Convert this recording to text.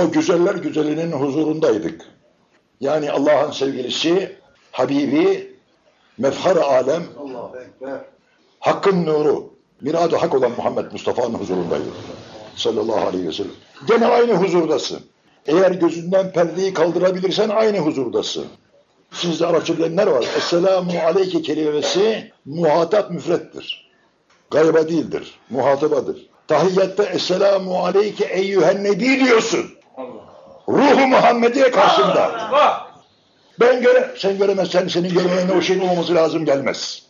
O güzeller güzelinin huzurundaydık. Yani Allah'ın sevgilisi, Habibi, mefhar alem. Hakkın nuru, miradı hak olan Muhammed Mustafa'nın huzurundaydık. Sallallahu aleyhi ve sellem. Gene aynı huzurdasın. Eğer gözünden perdeyi kaldırabilirsen aynı huzurdasın. Sizde Arapça var. Esselamu aleyke kelimesi muhatap müfrettir. Gayba değildir. Muhatabadır. Tahiyyatta Esselamu aleyke eyyühen nebi diyorsun. Ruhu Muhammediye karşında. Bak. Ben göre, sen göremezsen senin görmene o şeyin olmaması lazım gelmez.